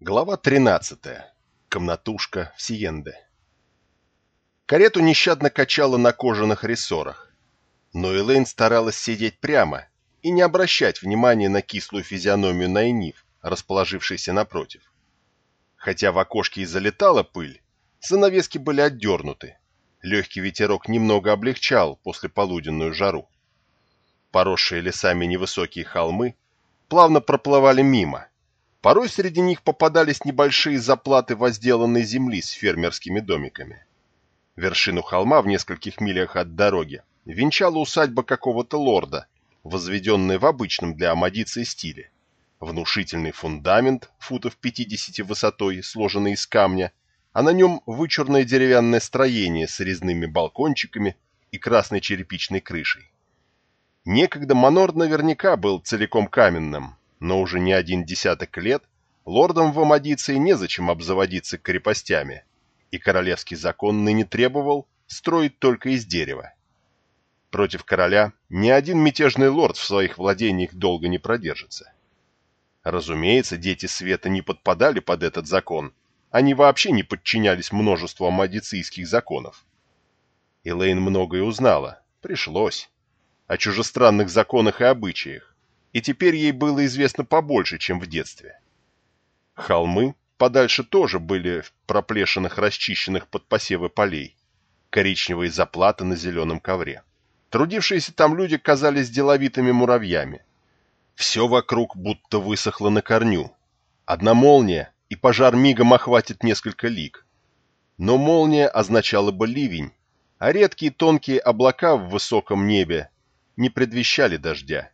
Глава 13. Комнатушка в Сиенде. Карету нещадно качало на кожаных рессорах, но Элейн старалась сидеть прямо и не обращать внимания на кислую физиономию Найниф, расположившейся напротив. Хотя в окошке и залетала пыль, занавески были отдернуты, легкий ветерок немного облегчал после полуденную жару. Поросшие лесами невысокие холмы плавно проплывали мимо, Порой среди них попадались небольшие заплаты возделанной земли с фермерскими домиками. Вершину холма в нескольких милях от дороги венчала усадьба какого-то лорда, возведенная в обычном для амадиции стиле. Внушительный фундамент, футов 50 высотой, сложенный из камня, а на нем вычурное деревянное строение с резными балкончиками и красной черепичной крышей. Некогда Манор наверняка был целиком каменным, но уже не один десяток лет лордам в Амадиции незачем обзаводиться крепостями, и королевский закон ныне требовал строить только из дерева. Против короля ни один мятежный лорд в своих владениях долго не продержится. Разумеется, дети света не подпадали под этот закон, они вообще не подчинялись множеству амадицийских законов. Элейн многое узнала, пришлось, о чужестранных законах и обычаях, и теперь ей было известно побольше, чем в детстве. Холмы подальше тоже были в проплешинах, расчищенных под посевы полей, коричневые заплаты на зеленом ковре. Трудившиеся там люди казались деловитыми муравьями. Все вокруг будто высохло на корню. Одна молния, и пожар мигом охватит несколько лиг. Но молния означала бы ливень, а редкие тонкие облака в высоком небе не предвещали дождя.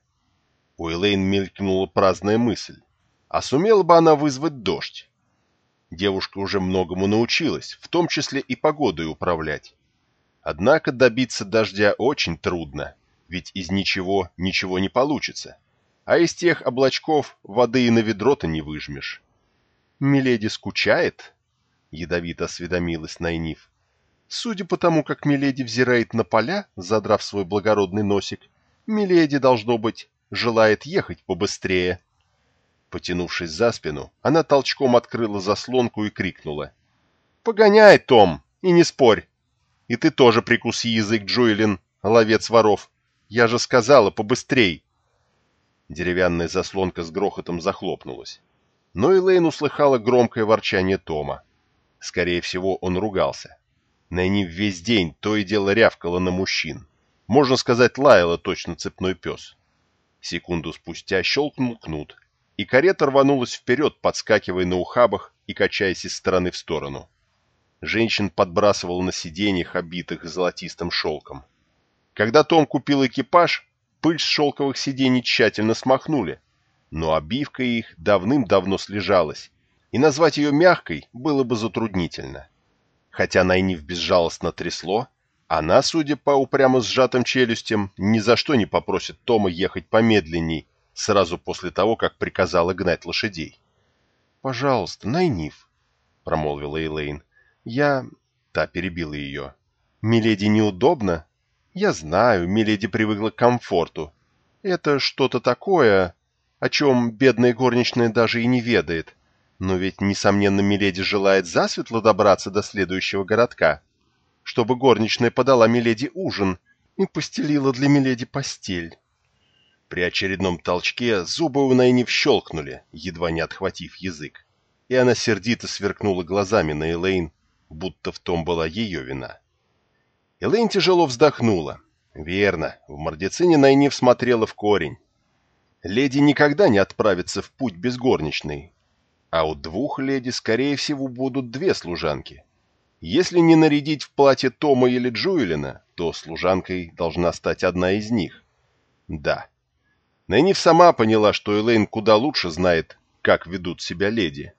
У Элейн мелькнула праздная мысль. А сумела бы она вызвать дождь? Девушка уже многому научилась, в том числе и погодой управлять. Однако добиться дождя очень трудно, ведь из ничего ничего не получится. А из тех облачков воды и на ведро-то не выжмешь. «Миледи скучает?» — ядовито осведомилась Найниф. «Судя по тому, как Миледи взирает на поля, задрав свой благородный носик, Миледи, должно быть, желает ехать побыстрее. Потянувшись за спину, она толчком открыла заслонку и крикнула. «Погоняй, Том, и не спорь! И ты тоже прикуси язык, Джоэлин, ловец воров! Я же сказала, побыстрей!» Деревянная заслонка с грохотом захлопнулась. Но Элейн услыхала громкое ворчание Тома. Скорее всего, он ругался. Найни весь день то и дело рявкала на мужчин. Можно сказать, лаяла точно цепной пес. Секунду спустя щелкнул кнут, и карета рванулась вперед, подскакивая на ухабах и качаясь из стороны в сторону. Женщин подбрасывал на сиденьях, обитых золотистым шелком. Когда Том купил экипаж, пыль с шелковых сидений тщательно смахнули, но обивка их давным-давно слежалась, и назвать ее мягкой было бы затруднительно. Хотя Найниф безжалостно трясло, она, судя по упрямо сжатым челюстям, ни за что не попросит Тома ехать помедленней, сразу после того, как приказала гнать лошадей. «Пожалуйста, Найниф», — промолвила Эйлейн. «Я...» — та перебила ее. «Миледи неудобно?» «Я знаю, Миледи привыкла к комфорту. Это что-то такое, о чем бедная горничная даже и не ведает. Но ведь, несомненно, Миледи желает засветло добраться до следующего городка» чтобы горничная подала Миледи ужин и постелила для Миледи постель. При очередном толчке зубы у Найниф щелкнули, едва не отхватив язык, и она сердито сверкнула глазами на Элейн, будто в том была ее вина. Элейн тяжело вздохнула. Верно, в Мордецине Найниф смотрела в корень. Леди никогда не отправится в путь без горничной, а у двух леди, скорее всего, будут две служанки — если не нарядить в платье Тома или Джуэлина, то служанкой должна стать одна из них. Да. Нэнив сама поняла, что Элейн куда лучше знает, как ведут себя леди.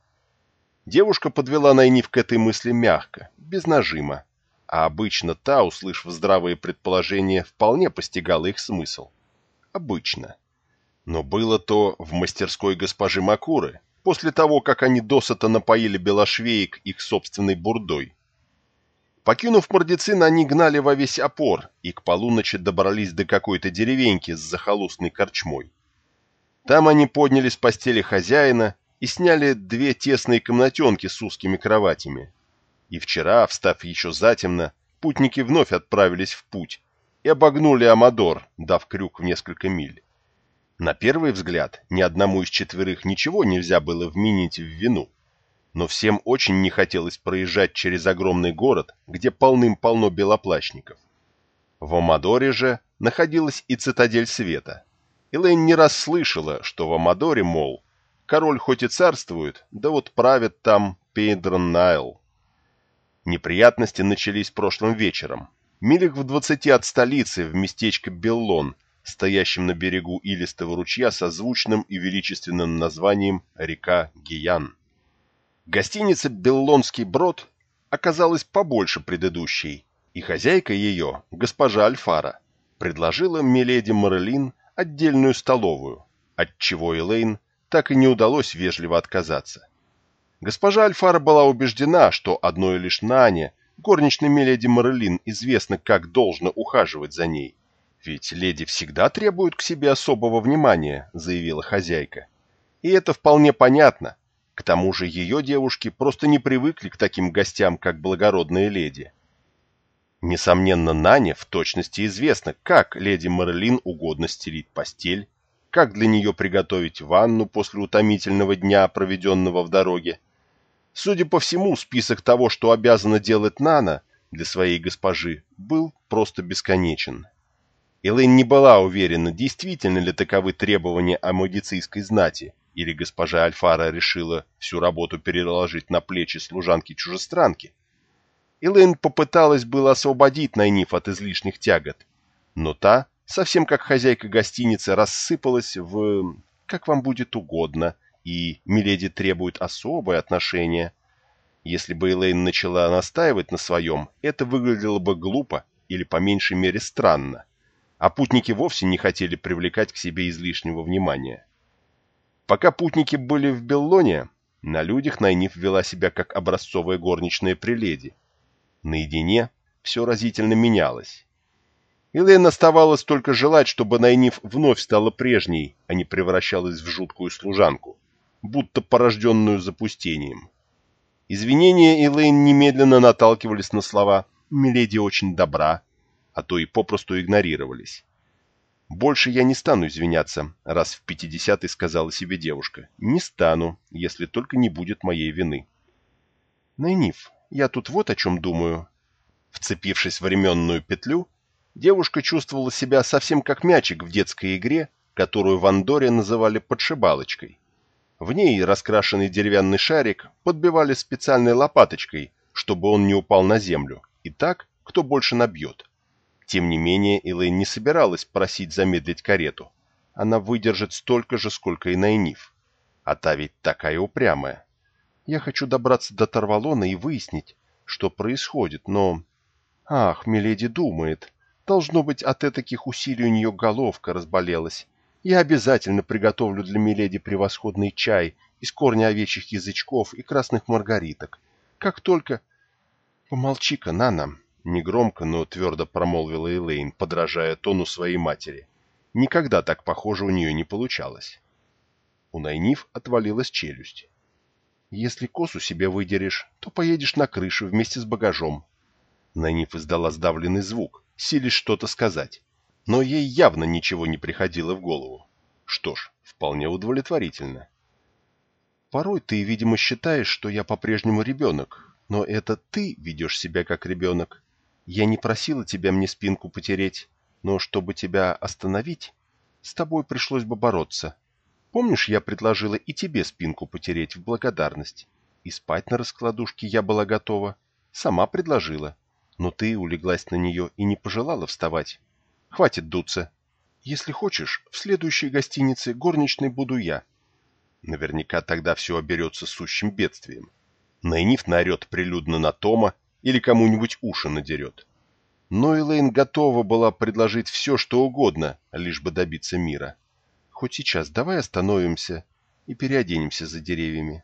Девушка подвела Найниф к этой мысли мягко, без нажима, а обычно та, услышав здравые предположения, вполне постигала их смысл. Обычно. Но было то в мастерской госпожи Макуры, после того, как они досыта напоили белошвеек их собственной бурдой. Покинув Мордицин, они гнали во весь опор и к полуночи добрались до какой-то деревеньки с захолустной корчмой. Там они подняли с постели хозяина и сняли две тесные комнатенки с узкими кроватями. И вчера, встав еще затемно, путники вновь отправились в путь и обогнули Амадор, дав крюк в несколько миль. На первый взгляд ни одному из четверых ничего нельзя было вменить в вину, но всем очень не хотелось проезжать через огромный город, где полным-полно белоплащников. В Амадоре же находилась и цитадель света. Элэйн не раз слышала, что в Амадоре, мол, король хоть и царствует, да вот правит там Пейдрон Найл. Неприятности начались прошлым вечером. Милях в двадцати от столицы, в местечко Беллон, стоящем на берегу илистого ручья со звучным и величественным названием река Гиян. Гостиница «Беллонский брод» оказалась побольше предыдущей, и хозяйка ее, госпожа Альфара, предложила Миледи Морелин отдельную столовую, от чего Элейн так и не удалось вежливо отказаться. Госпожа Альфара была убеждена, что одной лишь Нане, горничной Миледи Морелин, известно, как должно ухаживать за ней. «Ведь леди всегда требуют к себе особого внимания», — заявила хозяйка. И это вполне понятно. К тому же ее девушки просто не привыкли к таким гостям, как благородные леди. Несомненно, Нане в точности известно, как леди Мэрилин угодно стелить постель, как для нее приготовить ванну после утомительного дня, проведенного в дороге. Судя по всему, список того, что обязана делать Нана для своей госпожи, был просто бесконечен. Элэйн не была уверена, действительно ли таковы требования о магицийской знати, или госпожа Альфара решила всю работу переложить на плечи служанки-чужестранки. Элэйн попыталась было освободить Найниф от излишних тягот, но та, совсем как хозяйка гостиницы, рассыпалась в «как вам будет угодно», и Миледи требует особое отношение. Если бы Элэйн начала настаивать на своем, это выглядело бы глупо или по меньшей мере странно, а путники вовсе не хотели привлекать к себе излишнего внимания. Пока путники были в Беллоне, на людях Найниф вела себя как образцовая горничная при леди, Наедине все разительно менялось. Элэйн оставалось только желать, чтобы Найниф вновь стала прежней, а не превращалась в жуткую служанку, будто порожденную запустением. Извинения Элэйн немедленно наталкивались на слова «Миледи очень добра», а то и попросту игнорировались. «Больше я не стану извиняться», — раз в пятидесятый сказала себе девушка. «Не стану, если только не будет моей вины». «Найниф, я тут вот о чем думаю». Вцепившись в временную петлю, девушка чувствовала себя совсем как мячик в детской игре, которую в Андоре называли подшибалочкой. В ней раскрашенный деревянный шарик подбивали специальной лопаточкой, чтобы он не упал на землю, и так, кто больше набьет. Тем не менее, Элэйн не собиралась просить замедлить карету. Она выдержит столько же, сколько и Найниф. А та ведь такая упрямая. Я хочу добраться до Тарвалона и выяснить, что происходит, но... Ах, Миледи думает. Должно быть, от этаких усилий у нее головка разболелась. Я обязательно приготовлю для Миледи превосходный чай из корня овечьих язычков и красных маргариток. Как только... Помолчи-ка, Нана, негромко, но твердо промолвила Элейн, подражая тону своей матери. Никогда так похоже у нее не получалось. У Найниф отвалилась челюсть. Если косу себе выдерешь, то поедешь на крышу вместе с багажом. Найниф издала сдавленный звук, силясь что-то сказать. Но ей явно ничего не приходило в голову. Что ж, вполне удовлетворительно. Порой ты, видимо, считаешь, что я по-прежнему ребенок, но это ты ведешь себя как ребенок. Я не просила тебя мне спинку потереть, но чтобы тебя остановить, с тобой пришлось бы бороться. Помнишь, я предложила и тебе спинку потереть в благодарность? И спать на раскладушке я была готова. Сама предложила. Но ты улеглась на нее и не пожелала вставать. Хватит дуться. Если хочешь, в следующей гостинице горничной буду я. Наверняка тогда все оберется сущим бедствием. Найниф наорет прилюдно на Тома или кому-нибудь уши надерет. Но Элейн готова была предложить все, что угодно, лишь бы добиться мира. Хоть сейчас давай остановимся и переоденемся за деревьями.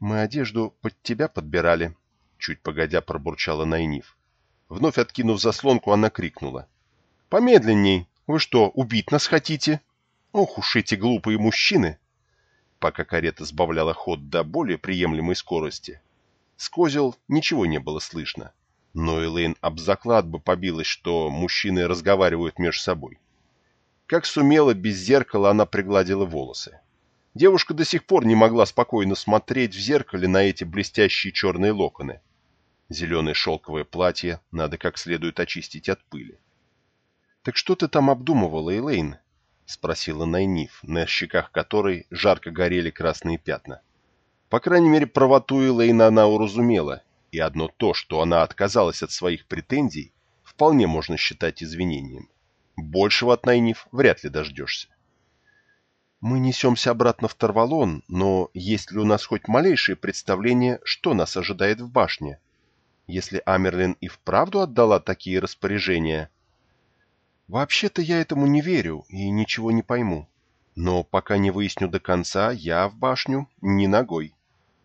Мы одежду под тебя подбирали, чуть погодя пробурчала Найниф. Вновь откинув заслонку, она крикнула. «Помедленней! Вы что, убить нас хотите? Ох уж эти глупые мужчины!» пока карета сбавляла ход до более приемлемой скорости. С козел ничего не было слышно, но Элейн об заклад бы побилась, что мужчины разговаривают между собой. Как сумела, без зеркала она пригладила волосы. Девушка до сих пор не могла спокойно смотреть в зеркале на эти блестящие черные локоны. Зеленое шелковое платье надо как следует очистить от пыли. «Так что ты там обдумывала, Элейн?» — спросила Найниф, на щеках которой жарко горели красные пятна. По крайней мере, правоту Элейна она уразумела, и одно то, что она отказалась от своих претензий, вполне можно считать извинением. Большего от Найниф вряд ли дождешься. Мы несемся обратно в Тарвалон, но есть ли у нас хоть малейшее представление, что нас ожидает в башне? Если Амерлин и вправду отдала такие распоряжения... Вообще-то я этому не верю и ничего не пойму. Но пока не выясню до конца, я в башню ни ногой.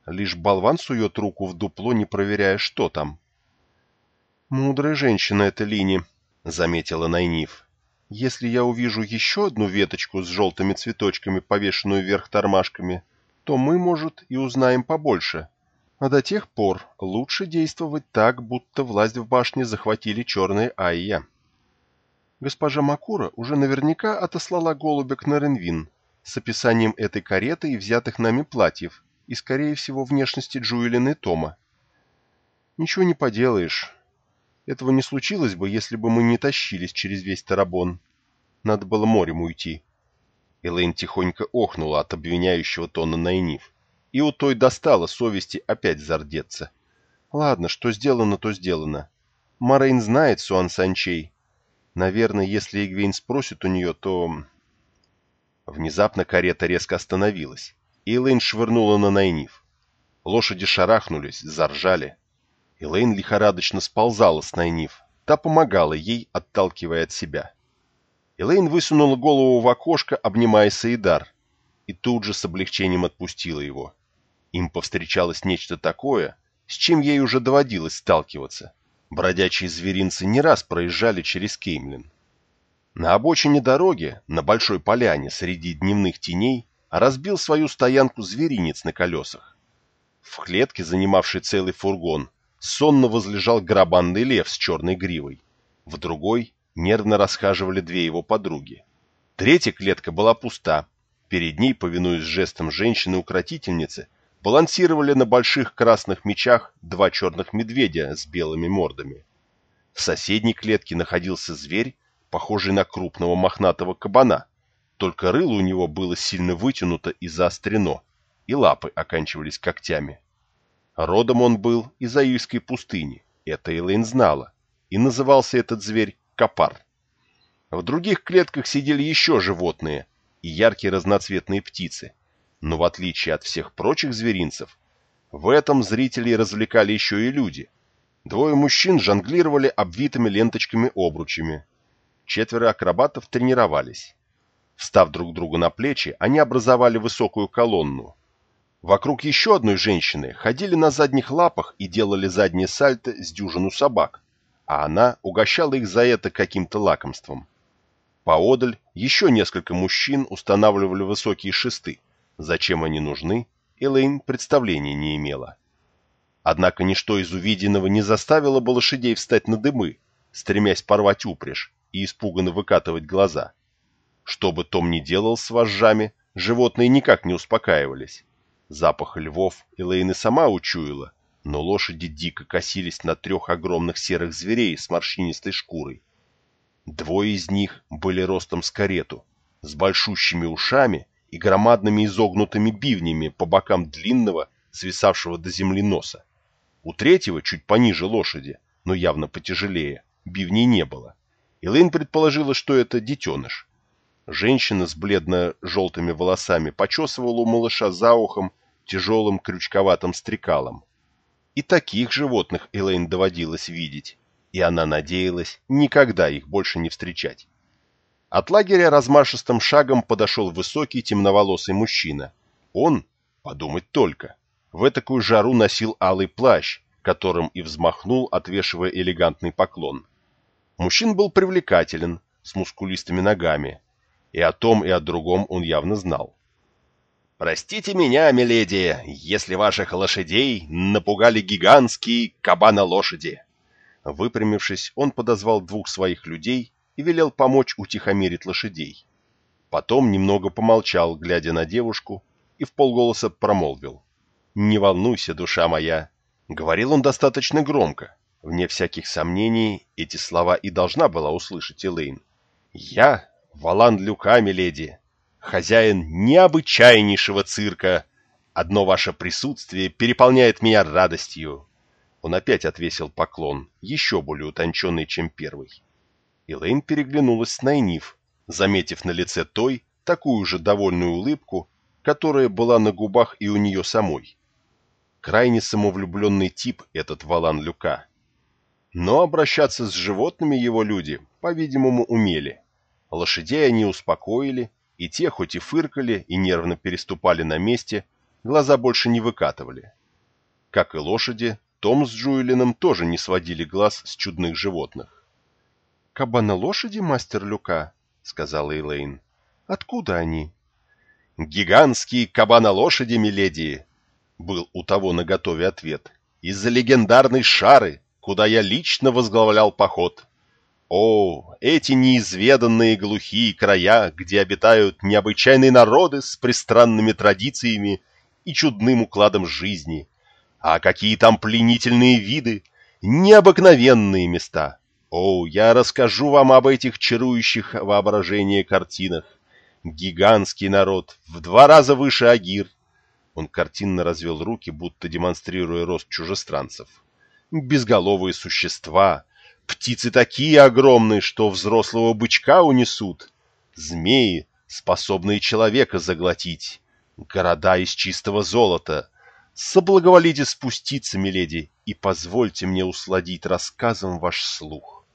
Лишь болван сует руку в дупло, не проверяя, что там. «Мудрая женщина эта Лини», — заметила Найниф. Если я увижу еще одну веточку с желтыми цветочками, повешенную вверх тормашками, то мы, может, и узнаем побольше. А до тех пор лучше действовать так, будто власть в башне захватили черные Айя. Госпожа Макура уже наверняка отослала голубя к Наренвин с описанием этой кареты и взятых нами платьев, и, скорее всего, внешности Джуэлин и Тома. Ничего не поделаешь. Этого не случилось бы, если бы мы не тащились через весь Тарабон. Надо было морем уйти. Элэйн тихонько охнула от обвиняющего тона Найниф, и у той достала совести опять зардеться. Ладно, что сделано, то сделано. Марейн знает Суан Санчей. Наверное, если Игвейн спросит у нее, то... Внезапно карета резко остановилась, Элэйн швырнула на Найниф. Лошади шарахнулись, заржали. Элейн лихорадочно сползала с Найниф. Та помогала ей, отталкивая от себя. Элейн высунула голову в окошко, обнимая Саидар, и тут же с облегчением отпустила его. Им повстречалось нечто такое, с чем ей уже доводилось сталкиваться. Бродячие зверинцы не раз проезжали через Кеймлин. На обочине дороги, на большой поляне среди дневных теней, разбил свою стоянку зверинец на колесах. В клетке, занимавшей целый фургон, сонно возлежал грабанный лев с черной гривой. В другой нервно расхаживали две его подруги. Третья клетка была пуста. Перед ней, повинуясь жестом женщины-укротительницы, балансировали на больших красных мечах два черных медведя с белыми мордами. В соседней клетке находился зверь, похожий на крупного мохнатого кабана, только рыло у него было сильно вытянуто и заострено, и лапы оканчивались когтями. Родом он был из Аильской пустыни, это Элэйн знала, и назывался этот зверь Капар. В других клетках сидели еще животные и яркие разноцветные птицы, но в отличие от всех прочих зверинцев, в этом зрителей развлекали еще и люди. Двое мужчин жонглировали обвитыми ленточками-обручами. Четверо акробатов тренировались. Встав друг другу на плечи, они образовали высокую колонну, Вокруг еще одной женщины ходили на задних лапах и делали задние сальто с дюжину собак, а она угощала их за это каким-то лакомством. Поодаль еще несколько мужчин устанавливали высокие шесты. Зачем они нужны, Элейн представления не имела. Однако ничто из увиденного не заставило бы лошадей встать на дымы, стремясь порвать упряжь и испуганно выкатывать глаза. Что бы Том ни делал с вожжами, животные никак не успокаивались. Запах львов Элейн и сама учуяла, но лошади дико косились на трех огромных серых зверей с морщинистой шкурой. Двое из них были ростом с карету, с большущими ушами и громадными изогнутыми бивнями по бокам длинного, свисавшего до земли носа. У третьего, чуть пониже лошади, но явно потяжелее, бивней не было. Элейн предположила, что это детеныш. Женщина с бледно-желтыми волосами почесывала у малыша за ухом тяжелым крючковатым стрекалом. И таких животных Элейн доводилось видеть, и она надеялась никогда их больше не встречать. От лагеря размашистым шагом подошел высокий темноволосый мужчина. Он, подумать только, в такую жару носил алый плащ, которым и взмахнул, отвешивая элегантный поклон. Мужчина был привлекателен, с мускулистыми ногами, и о том, и о другом он явно знал. «Простите меня, миледи, если ваших лошадей напугали гигантские кабана-лошади». Выпрямившись, он подозвал двух своих людей и велел помочь утихомирить лошадей. Потом немного помолчал, глядя на девушку, и в полголоса промолвил. «Не волнуйся, душа моя!» Говорил он достаточно громко. Вне всяких сомнений, эти слова и должна была услышать Элейн. «Я, Валан Люка, миледи, хозяин необычайнейшего цирка. Одно ваше присутствие переполняет меня радостью. Он опять отвесил поклон, еще более утонченный, чем первый. Элейн переглянулась с Найниф, заметив на лице той такую же довольную улыбку, которая была на губах и у нее самой. Крайне самовлюбленный тип этот Валан Люка. Но обращаться с животными его люди, по-видимому, умели. Лошадей они успокоили, и те, хоть и фыркали и нервно переступали на месте, глаза больше не выкатывали. Как и лошади, Том с Джуэлином тоже не сводили глаз с чудных животных. «Кабана-лошади, мастер Люка?» — сказала Элейн. «Откуда они?» «Гигантские кабана-лошади, миледи!» — был у того наготове ответ. «Из-за легендарной шары, куда я лично возглавлял поход. О, эти неизведанные глухие края, где обитают необычайные народы с пристранными традициями и чудным укладом жизни. А какие там пленительные виды, необыкновенные места. О, я расскажу вам об этих чарующих воображение картинах. Гигантский народ, в два раза выше Агир. Он картинно развел руки, будто демонстрируя рост чужестранцев. Безголовые существа — Птицы такие огромные, что взрослого бычка унесут. Змеи, способные человека заглотить. Города из чистого золота. Соблаговолите спуститься, миледи, и позвольте мне усладить рассказом ваш слух.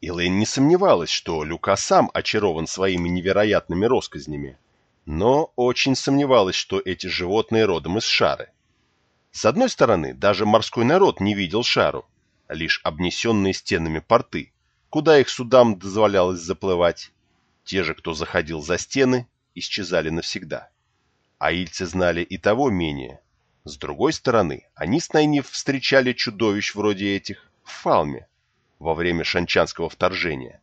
Элэйн не сомневалась, что Люка сам очарован своими невероятными росказнями, но очень сомневалась, что эти животные родом из Шары. С одной стороны, даже морской народ не видел Шару, лишь обнесенные стенами порты, куда их судам дозволялось заплывать. Те же, кто заходил за стены, исчезали навсегда. А ильцы знали и того менее. С другой стороны, они с Найниф встречали чудовищ вроде этих в Фалме во время шанчанского вторжения.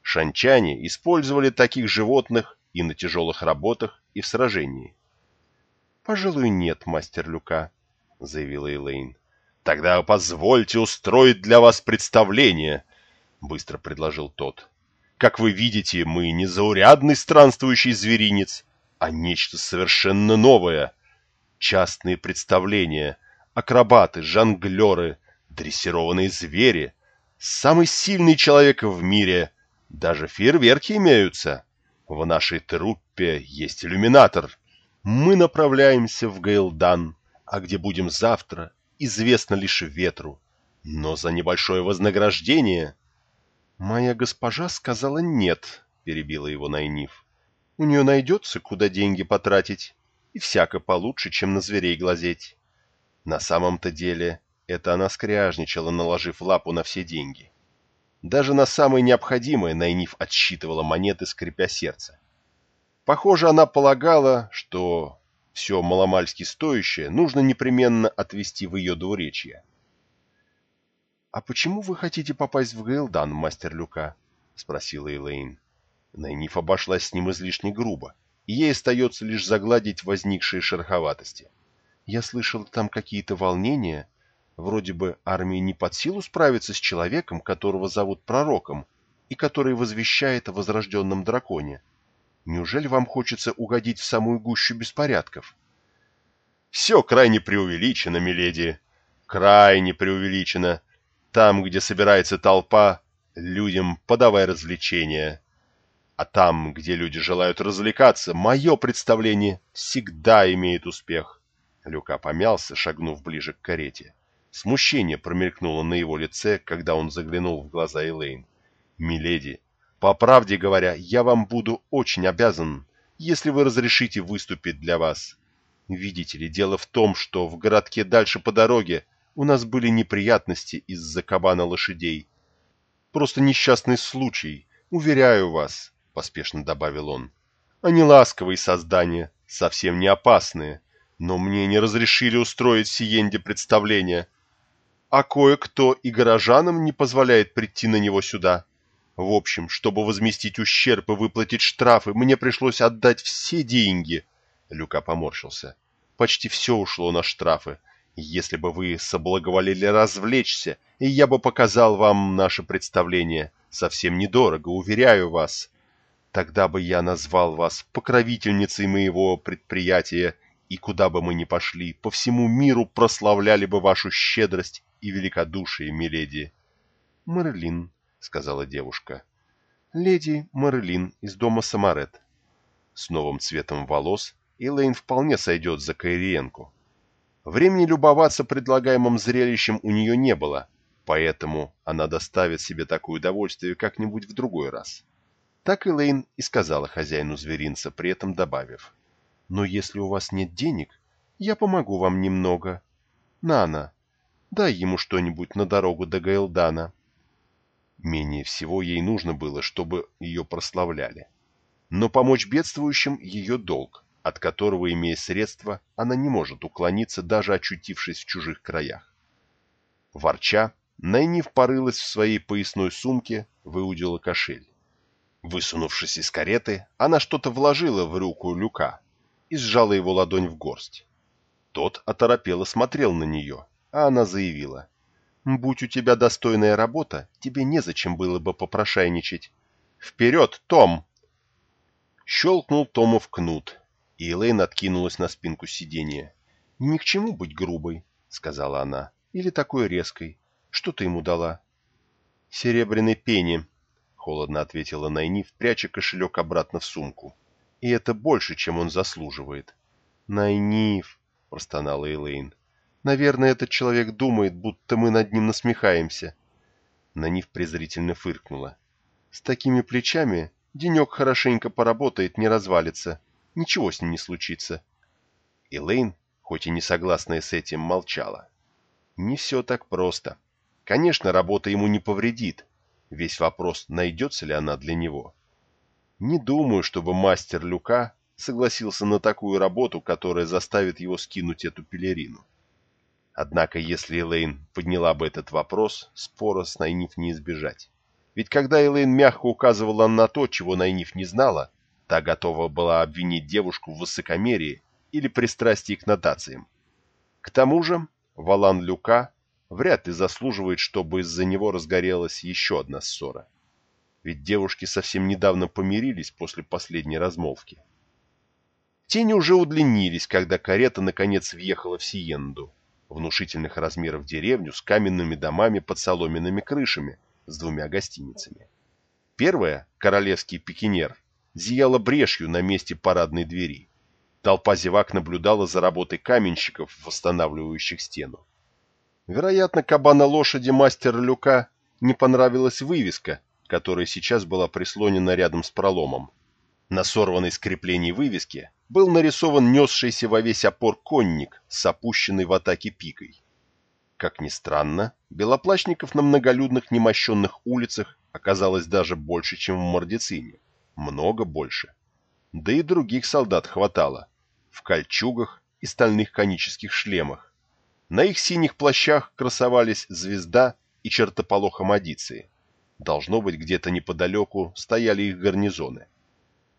Шанчане использовали таких животных и на тяжелых работах, и в сражении. «Пожалуй, нет, мастер Люка», — заявила Элейн. «Тогда позвольте устроить для вас представление», — быстро предложил тот. «Как вы видите, мы не заурядный странствующий зверинец, а нечто совершенно новое. Частные представления, акробаты, жонглеры, дрессированные звери, самый сильный человек в мире, даже фейерверки имеются. В нашей труппе есть иллюминатор. Мы направляемся в Гейлдан, а где будем завтра, известно лишь ветру, но за небольшое вознаграждение... «Моя госпожа сказала нет», — перебила его Найниф. «У нее найдется, куда деньги потратить, и всяко получше, чем на зверей глазеть». На самом-то деле, это она скряжничала, наложив лапу на все деньги. Даже на самое необходимое Найниф отсчитывала монеты, скрипя сердце. Похоже, она полагала, что все маломальски стоящее нужно непременно отвести в ее двуречье. — А почему вы хотите попасть в Гейлдан, мастер Люка? — спросила Элейн. Найниф обошлась с ним излишне грубо, и ей остается лишь загладить возникшие шероховатости. Я слышал там какие-то волнения, вроде бы армии не под силу справиться с человеком, которого зовут пророком, и который возвещает о возрожденном драконе. Неужели вам хочется угодить в самую гущу беспорядков? Все крайне преувеличено, миледи. Крайне преувеличено. Там, где собирается толпа, людям подавай развлечения. А там, где люди желают развлекаться, мое представление всегда имеет успех. Люка помялся, шагнув ближе к карете. Смущение промелькнуло на его лице, когда он заглянул в глаза Элейн. «Миледи, по правде говоря, я вам буду очень обязан, если вы разрешите выступить для вас. Видите ли, дело в том, что в городке дальше по дороге у нас были неприятности из-за кабана лошадей. Просто несчастный случай, уверяю вас, — поспешно добавил он. Они ласковые создания, совсем не опасные, но мне не разрешили устроить в Сиенде представление. А кое-кто и горожанам не позволяет прийти на него сюда. В общем, чтобы возместить ущерб и выплатить штрафы, мне пришлось отдать все деньги. Люка поморщился. Почти все ушло на штрафы. Если бы вы соблаговолили развлечься, и я бы показал вам наше представление. Совсем недорого, уверяю вас. Тогда бы я назвал вас покровительницей моего предприятия, и куда бы мы ни пошли, по всему миру прославляли бы вашу щедрость и великодушие, миледи. — Мерлин, — сказала девушка. — Леди Мерлин из дома Самарет. С новым цветом волос Элейн вполне сойдет за Кайриенку. Времени любоваться предлагаемым зрелищем у нее не было, поэтому она доставит себе такое удовольствие как-нибудь в другой раз. Так Элейн и сказала хозяину зверинца, при этом добавив. «Но если у вас нет денег, я помогу вам немного. Нана, дай ему что-нибудь на дорогу до Гаэлдана». Менее всего ей нужно было, чтобы ее прославляли. Но помочь бедствующим – ее долг, от которого, имея средства, она не может уклониться, даже очутившись в чужих краях. Ворча, Найниф порылась в своей поясной сумке, выудила кошель. Высунувшись из кареты, она что-то вложила в руку Люка и сжала его ладонь в горсть. Тот оторопело смотрел на нее, а она заявила. «Будь у тебя достойная работа, тебе незачем было бы попрошайничать. Вперед, Том!» Щелкнул Томов кнут, и Элейн откинулась на спинку сиденья. «Ни к чему быть грубой», — сказала она, — «или такой резкой. Что ты ему дала?» «Серебряный пенни», холодно ответила Найниф, пряча кошелек обратно в сумку. «И это больше, чем он заслуживает». «Найниф», — простонала Элейн. «Наверное, этот человек думает, будто мы над ним насмехаемся». Найниф презрительно фыркнула. «С такими плечами денек хорошенько поработает, не развалится. Ничего с ним не случится». Элейн, хоть и не согласная с этим, молчала. «Не все так просто. Конечно, работа ему не повредит, Весь вопрос, найдется ли она для него. Не думаю, чтобы мастер Люка согласился на такую работу, которая заставит его скинуть эту пелерину. Однако, если Элейн подняла бы этот вопрос, спора с Найниф не избежать. Ведь когда Элейн мягко указывала на то, чего Найниф не знала, та готова была обвинить девушку в высокомерии или пристрастии к нотациям. К тому же Валан Люка вряд ли заслуживает, чтобы из-за него разгорелась еще одна ссора. Ведь девушки совсем недавно помирились после последней размолвки. Тени уже удлинились, когда карета наконец въехала в Сиенду, внушительных размеров деревню с каменными домами под соломенными крышами, с двумя гостиницами. Первая, королевский пикинер, зияла брешью на месте парадной двери. Толпа зевак наблюдала за работой каменщиков, восстанавливающих стену. Вероятно, кабана лошади мастера Люка не понравилась вывеска, которая сейчас была прислонена рядом с проломом. На сорванной с вывеске был нарисован несшийся во весь опор конник с опущенной в атаке пикой. Как ни странно, белоплащников на многолюдных немощенных улицах оказалось даже больше, чем в Мордицине. Много больше. Да и других солдат хватало. В кольчугах и стальных конических шлемах, на их синих плащах красовались звезда и чертополох Амадиции. Должно быть, где-то неподалеку стояли их гарнизоны.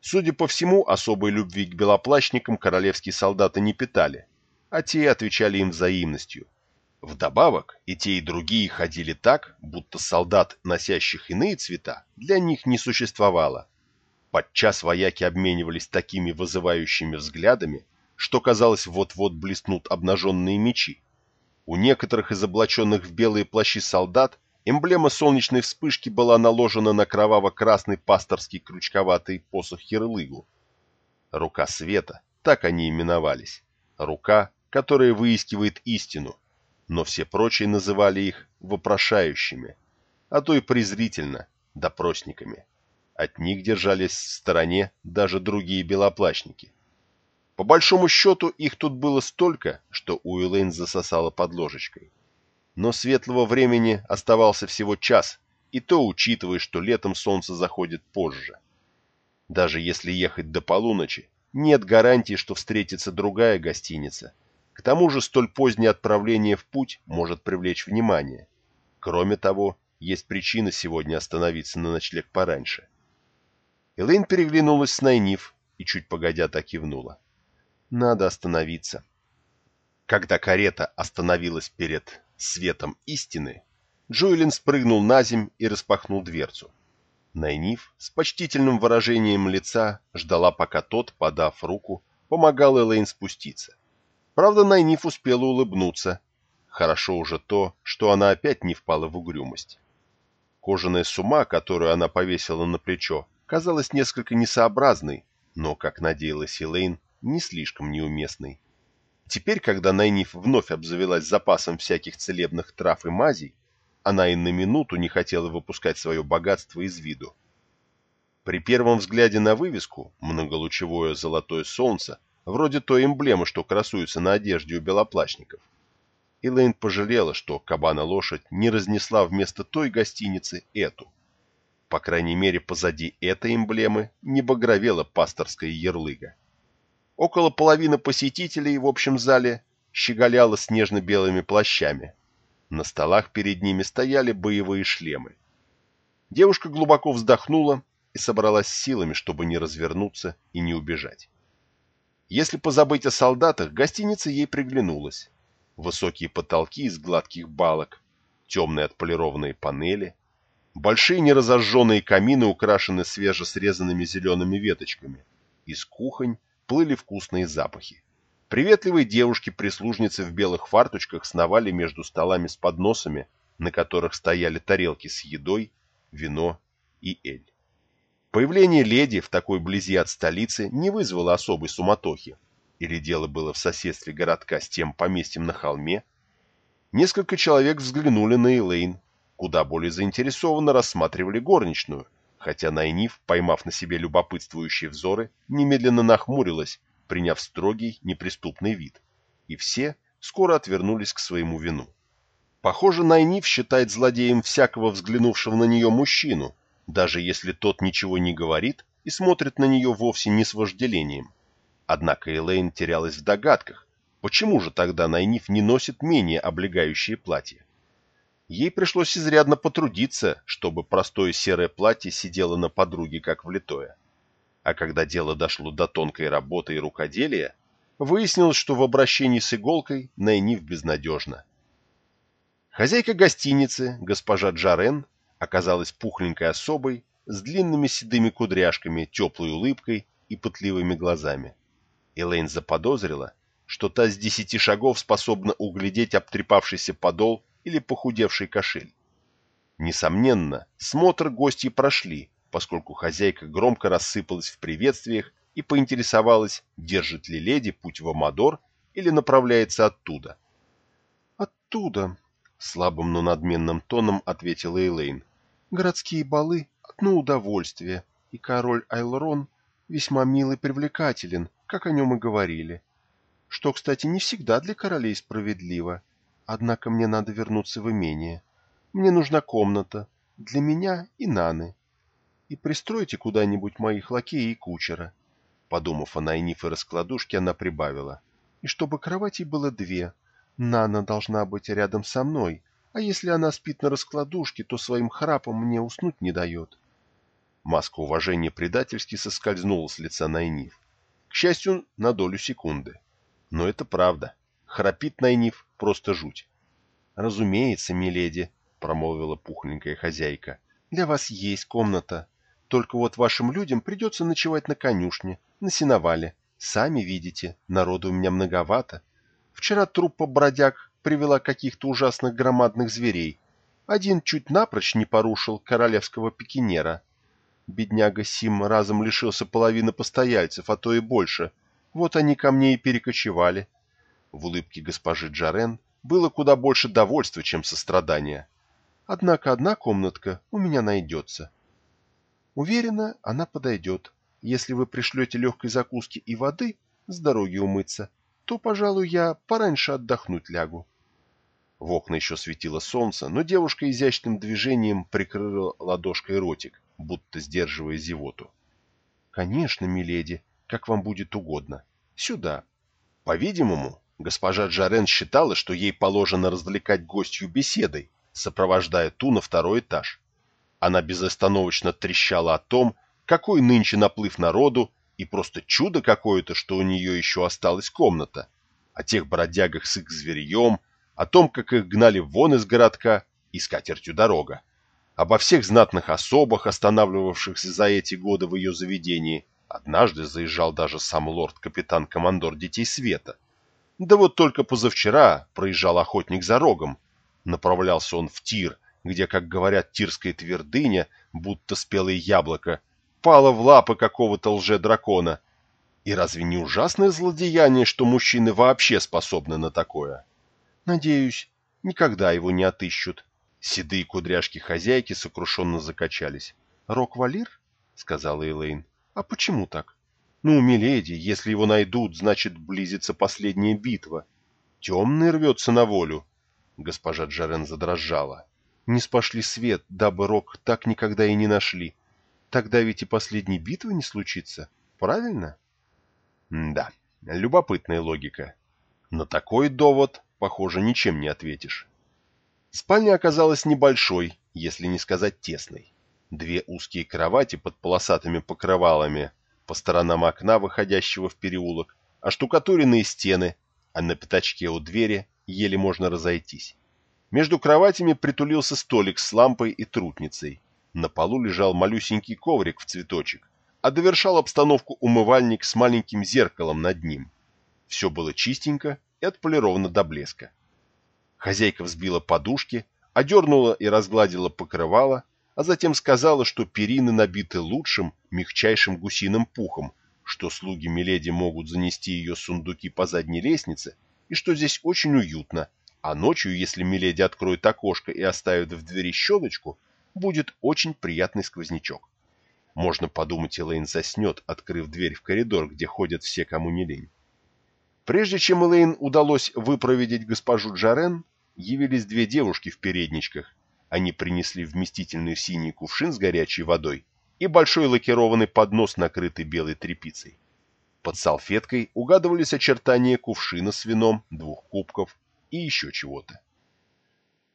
Судя по всему, особой любви к белоплащникам королевские солдаты не питали, а те отвечали им взаимностью. Вдобавок, и те, и другие ходили так, будто солдат, носящих иные цвета, для них не существовало. Подчас вояки обменивались такими вызывающими взглядами, что казалось, вот-вот блеснут обнаженные мечи. У некоторых из облаченных в белые плащи солдат эмблема солнечной вспышки была наложена на кроваво-красный пасторский крючковатый посох Ярлыгу. Рука света, так они именовались. Рука, которая выискивает истину, но все прочие называли их вопрошающими, а то и презрительно, допросниками. От них держались в стороне даже другие белоплащники. По большому счету, их тут было столько, что у Элэйн засосало под ложечкой. Но светлого времени оставался всего час, и то учитывая, что летом солнце заходит позже. Даже если ехать до полуночи, нет гарантии, что встретится другая гостиница. К тому же столь позднее отправление в путь может привлечь внимание. Кроме того, есть причина сегодня остановиться на ночлег пораньше. Элейн переглянулась с Найниф и чуть погодя так кивнула. Надо остановиться. Когда карета остановилась перед светом истины, Джоэлин спрыгнул на земь и распахнул дверцу. Найниф с почтительным выражением лица ждала, пока тот, подав руку, помогал Элейн спуститься. Правда, Найниф успела улыбнуться. Хорошо уже то, что она опять не впала в угрюмость. Кожаная сума, которую она повесила на плечо, казалась несколько несообразной, но, как надеялась Элейн, не слишком неуместной. Теперь, когда Найниф вновь обзавелась запасом всяких целебных трав и мазей, она и на минуту не хотела выпускать свое богатство из виду. При первом взгляде на вывеску «Многолучевое золотое солнце» вроде той эмблемы, что красуется на одежде у белоплащников. Элейн пожалела, что кабана-лошадь не разнесла вместо той гостиницы эту. По крайней мере, позади этой эмблемы не багровела пасторская ярлыга. Около половины посетителей в общем зале щеголяло снежно-белыми плащами, на столах перед ними стояли боевые шлемы. Девушка глубоко вздохнула и собралась силами, чтобы не развернуться и не убежать. Если позабыть о солдатах, гостиница ей приглянулась. Высокие потолки из гладких балок, темные отполированные панели, большие неразожженные камины украшены свежесрезанными зелеными веточками. Из кухонь плыли вкусные запахи. Приветливые девушки-прислужницы в белых фарточках сновали между столами с подносами, на которых стояли тарелки с едой, вино и эль. Появление леди в такой близи от столицы не вызвало особой суматохи. Или дело было в соседстве городка с тем поместьем на холме? Несколько человек взглянули на Элейн, куда более заинтересованно рассматривали горничную, хотя Найниф, поймав на себе любопытствующие взоры, немедленно нахмурилась приняв строгий, неприступный вид, и все скоро отвернулись к своему вину. Похоже, Найниф считает злодеем всякого взглянувшего на нее мужчину, даже если тот ничего не говорит и смотрит на нее вовсе не с вожделением. Однако Элейн терялась в догадках, почему же тогда Найниф не носит менее облегающие платья. Ей пришлось изрядно потрудиться, чтобы простое серое платье сидело на подруге как влитое. А когда дело дошло до тонкой работы и рукоделия, выяснилось, что в обращении с иголкой Найниф безнадежна. Хозяйка гостиницы, госпожа Джарен, оказалась пухленькой особой, с длинными седыми кудряшками, теплой улыбкой и пытливыми глазами. Элейн заподозрила, что та с десяти шагов способна углядеть обтрепавшийся подол или похудевший кошель. Несомненно, смотр гостей прошли, поскольку хозяйка громко рассыпалась в приветствиях и поинтересовалась, держит ли леди путь в Амадор или направляется оттуда. «Оттуда», — слабым, но надменным тоном ответила Эйлейн. «Городские балы — одно удовольствие, и король Айлрон весьма мил и привлекателен, как о нем и говорили. Что, кстати, не всегда для королей справедливо. Однако мне надо вернуться в имение. Мне нужна комната для меня и Наны и пристройте куда-нибудь моих лакея и кучера. Подумав о Найниф и раскладушке, она прибавила. И чтобы кроватей было две. Нана должна быть рядом со мной, а если она спит на раскладушке, то своим храпом мне уснуть не дает. Маска уважения предательски соскользнула с лица Найниф. К счастью, на долю секунды. Но это правда. Храпит Найниф просто жуть. «Разумеется, миледи», — промолвила пухленькая хозяйка, — «для вас есть комната. Только вот вашим людям придется ночевать на конюшне, на сеновале. Сами видите, народу у меня многовато. Вчера труппа бродяг привела каких-то ужасных громадных зверей. Один чуть напрочь не порушил королевского пикинера. Бедняга Сим разом лишился половины постояльцев, а то и больше. Вот они ко мне и перекочевали. В улыбке госпожи Джарен было куда больше довольства, чем сострадания. Однако одна комнатка у меня найдется. Уверена, она подойдет. Если вы пришлете легкой закуски и воды с дороги умыться, то, пожалуй, я пораньше отдохнуть лягу. В окна еще светило солнце, но девушка изящным движением прикрыла ладошкой ротик, будто сдерживая зевоту. — Конечно, миледи, как вам будет угодно. Сюда». По-видимому, госпожа Джарен считала, что ей положено развлекать гостью беседой, сопровождая ту на второй этаж. Она безостановочно трещала о том, какой нынче наплыв народу, и просто чудо какое-то, что у нее еще осталась комната, о тех бродягах с их зверьем, о том, как их гнали вон из городка и с катертью дорога, обо всех знатных особах, останавливавшихся за эти годы в ее заведении. Однажды заезжал даже сам лорд-капитан-командор Детей Света. Да вот только позавчера проезжал охотник за рогом. Направлялся он в тир, где, как говорят, тирская твердыня, будто спелое яблоко, пала в лапы какого-то лже-дракона. И разве не ужасное злодеяние, что мужчины вообще способны на такое? Надеюсь, никогда его не отыщут. Седые кудряшки хозяйки сокрушенно закачались. «Рок-валир?» — сказала Элейн. «А почему так?» «Ну, миледи, если его найдут, значит, близится последняя битва. Темный рвется на волю». Госпожа Джарен задрожала. «Не спошли свет, дабы Рок так никогда и не нашли. Тогда ведь и последней битвы не случится, правильно?» «Да, любопытная логика. На такой довод, похоже, ничем не ответишь». Спальня оказалась небольшой, если не сказать тесной. Две узкие кровати под полосатыми покрывалами по сторонам окна, выходящего в переулок, оштукатуренные стены, а на пятачке у двери еле можно разойтись. Между кроватями притулился столик с лампой и трутницей. На полу лежал малюсенький коврик в цветочек, а довершал обстановку умывальник с маленьким зеркалом над ним. Все было чистенько и отполировано до блеска. Хозяйка взбила подушки, одернула и разгладила покрывало, а затем сказала, что перины набиты лучшим, мягчайшим гусиным пухом, что слуги Миледи могут занести ее сундуки по задней лестнице, и что здесь очень уютно, а ночью, если Миледи откроет окошко и оставит в двери щелочку, будет очень приятный сквознячок. Можно подумать, Элейн заснет, открыв дверь в коридор, где ходят все, кому не лень. Прежде чем Элейн удалось выпроведить госпожу Джарен, явились две девушки в передничках. Они принесли вместительный синий кувшин с горячей водой и большой лакированный поднос, накрытый белой тряпицей. Под салфеткой угадывались очертания кувшина с вином, двух кубков и еще чего-то.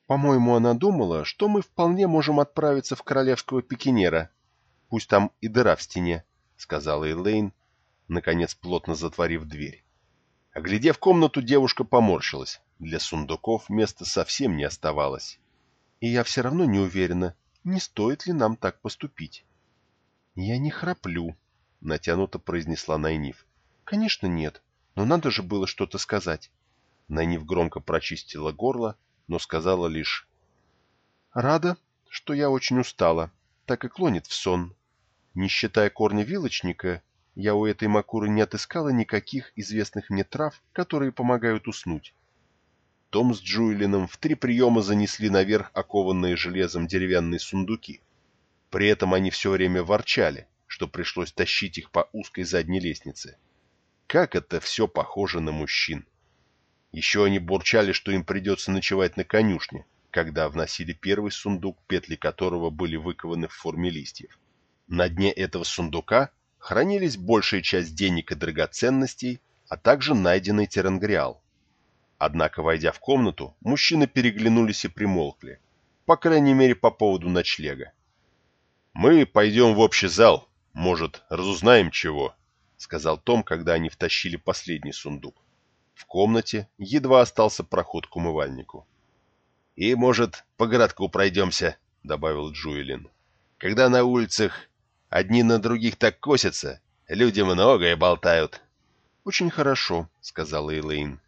По-моему, она думала, что мы вполне можем отправиться в королевского пикинера. Пусть там и дыра в стене, — сказала Элейн, наконец плотно затворив дверь. Оглядев комнату, девушка поморщилась. Для сундуков места совсем не оставалось. И я все равно не уверена, не стоит ли нам так поступить. — Я не храплю, — натянуто произнесла Найниф. — Конечно, нет, но надо же было что-то сказать. Найниф громко прочистила горло, но сказала лишь... — Рада, что я очень устала, так и клонит в сон. Не считая корня вилочника, я у этой Макуры не отыскала никаких известных мне трав, которые помогают уснуть. Том с Джуэлином в три приема занесли наверх окованные железом деревянные сундуки. При этом они все время ворчали, что пришлось тащить их по узкой задней лестнице. Как это все похоже на мужчин! Еще они бурчали, что им придется ночевать на конюшне, когда вносили первый сундук, петли которого были выкованы в форме листьев. На дне этого сундука хранились большая часть денег и драгоценностей, а также найденный терангриал. Однако, войдя в комнату, мужчины переглянулись и примолкли, по крайней мере, по поводу ночлега. «Мы пойдем в общий зал, может, разузнаем чего», — сказал Том, когда они втащили последний сундук. В комнате едва остался проход к умывальнику. «И, может, по городку пройдемся», — добавил Джуэлин. «Когда на улицах Одни на других так косятся. Люди многое болтают. — Очень хорошо, — сказала Элейн.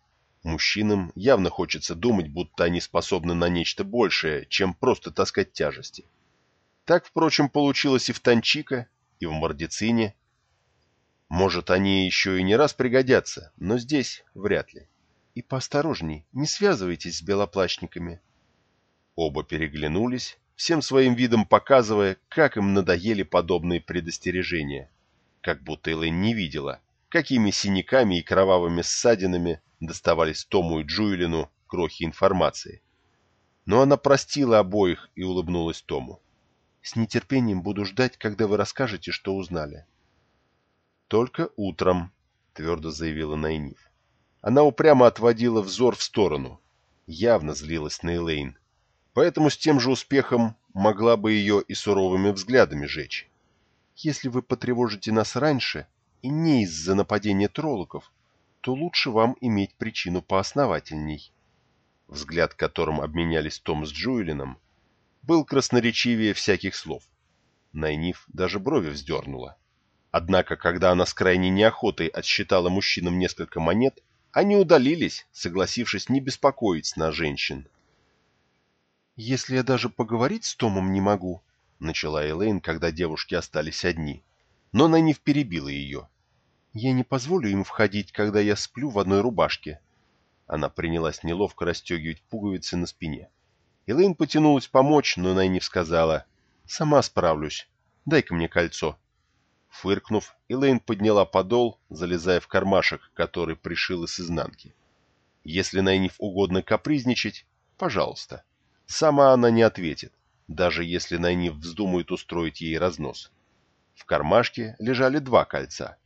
Мужчинам явно хочется думать, будто они способны на нечто большее, чем просто таскать тяжести. Так, впрочем, получилось и в Танчика, и в Мордицине. Может, они еще и не раз пригодятся, но здесь вряд ли. И поосторожней, не связывайтесь с белоплащниками. Оба переглянулись, всем своим видом показывая, как им надоели подобные предостережения. Как будто Элэйн не видела, какими синяками и кровавыми ссадинами доставались Тому и Джуэлину крохи информации. Но она простила обоих и улыбнулась Тому. «С нетерпением буду ждать, когда вы расскажете, что узнали». «Только утром», — твердо заявила Найниф. Она упрямо отводила взор в сторону, явно злилась на Элейн, поэтому с тем же успехом могла бы ее и суровыми взглядами жечь. «Если вы потревожите нас раньше, и не из-за нападения троллоков, то лучше вам иметь причину поосновательней». Взгляд, которым обменялись Том с Джуэлином, был красноречивее всяких слов. Найниф даже брови вздернула. Однако, когда она с крайней неохотой отсчитала мужчинам несколько монет, они удалились, согласившись не беспокоить на женщин. «Если я даже поговорить с Томом не могу», — начала Элейн, когда девушки остались одни. Но Найниф перебила ее. «Я не позволю им входить, когда я сплю в одной рубашке». Она принялась неловко расстегивать пуговицы на спине. Элейн потянулась помочь, но Найниф сказала, «Сама справлюсь. Дай-ка мне кольцо». Фыркнув, Элейн подняла подол, залезая в кармашек, который пришила с изнанки. Если Найниф угодно капризничать, пожалуйста. Сама она не ответит, даже если Найниф вздумает устроить ей разнос. В кармашке лежали два кольца.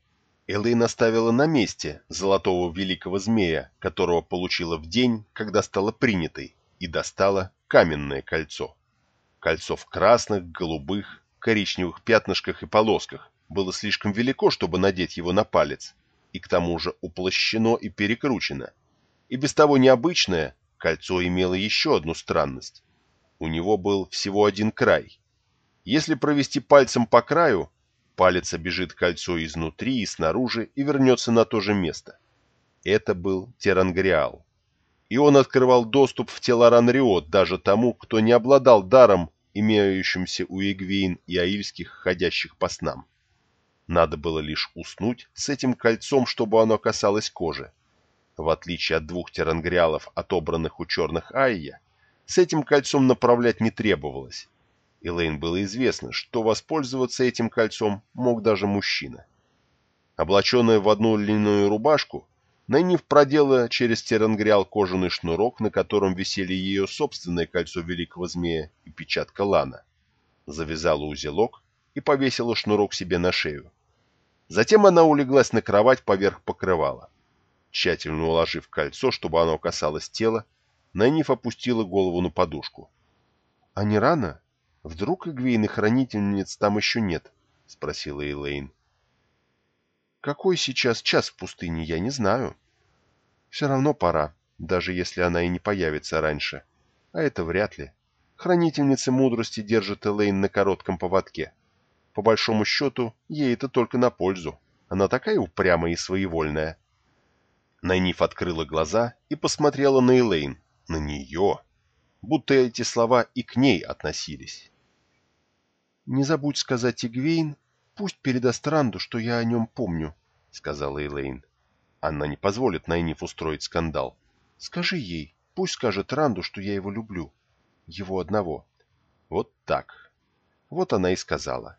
Элейн оставила на месте золотого великого змея, которого получила в день, когда стала принятой, и достала каменное кольцо. Кольцо в красных, голубых, коричневых пятнышках и полосках было слишком велико, чтобы надеть его на палец, и к тому же уплощено и перекручено. И без того необычное, кольцо имело еще одну странность. У него был всего один край. Если провести пальцем по краю, палец обежит кольцо изнутри и снаружи и вернется на то же место. Это был Терангриал. И он открывал доступ в тело Ранриот даже тому, кто не обладал даром, имеющимся у Игвейн и Аильских, ходящих по снам. Надо было лишь уснуть с этим кольцом, чтобы оно касалось кожи. В отличие от двух терангриалов, отобранных у черных Айя, с этим кольцом направлять не требовалось. Элейн было известно, что воспользоваться этим кольцом мог даже мужчина. Облаченная в одну льняную рубашку, Найниф продела через терангриал кожаный шнурок, на котором висели ее собственное кольцо великого змея и печатка Лана. Завязала узелок и повесила шнурок себе на шею. Затем она улеглась на кровать поверх покрывала. Тщательно уложив кольцо, чтобы оно касалось тела, Найниф опустила голову на подушку. — А не рано? Вдруг Игвейн и хранительниц там еще нет? — спросила Элейн. — Какой сейчас час в пустыне, я не знаю. Все равно пора, даже если она и не появится раньше. А это вряд ли. Хранительницы мудрости держат Элейн на коротком поводке. По большому счету, ей это только на пользу. Она такая упрямая и своевольная. Найниф открыла глаза и посмотрела на Элейн. На нее будто эти слова и к ней относились. «Не забудь сказать Игвейн, пусть передаст Ранду, что я о нем помню», — сказала Элейн. Она не позволит Найниф устроить скандал. «Скажи ей, пусть скажет Ранду, что я его люблю. Его одного». Вот так. Вот она и сказала.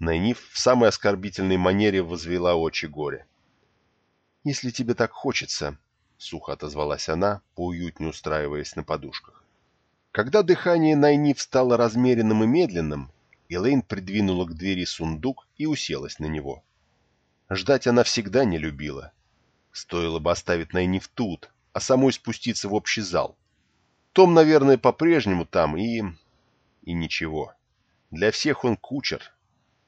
Найниф в самой оскорбительной манере возвела очи горе. «Если тебе так хочется», — сухо отозвалась она, поуютнее устраиваясь на подушках. Когда дыхание Найниф стало размеренным и медленным, Элейн придвинула к двери сундук и уселась на него. Ждать она всегда не любила. Стоило бы оставить Найниф тут, а самой спуститься в общий зал. Том, наверное, по-прежнему там и... и ничего. Для всех он кучер.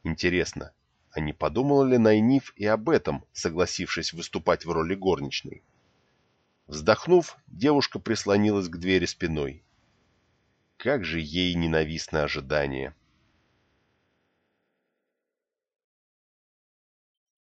Интересно, а не подумала ли Найниф и об этом, согласившись выступать в роли горничной? Вздохнув, девушка прислонилась к двери спиной. Как же ей ненавистно ожидание.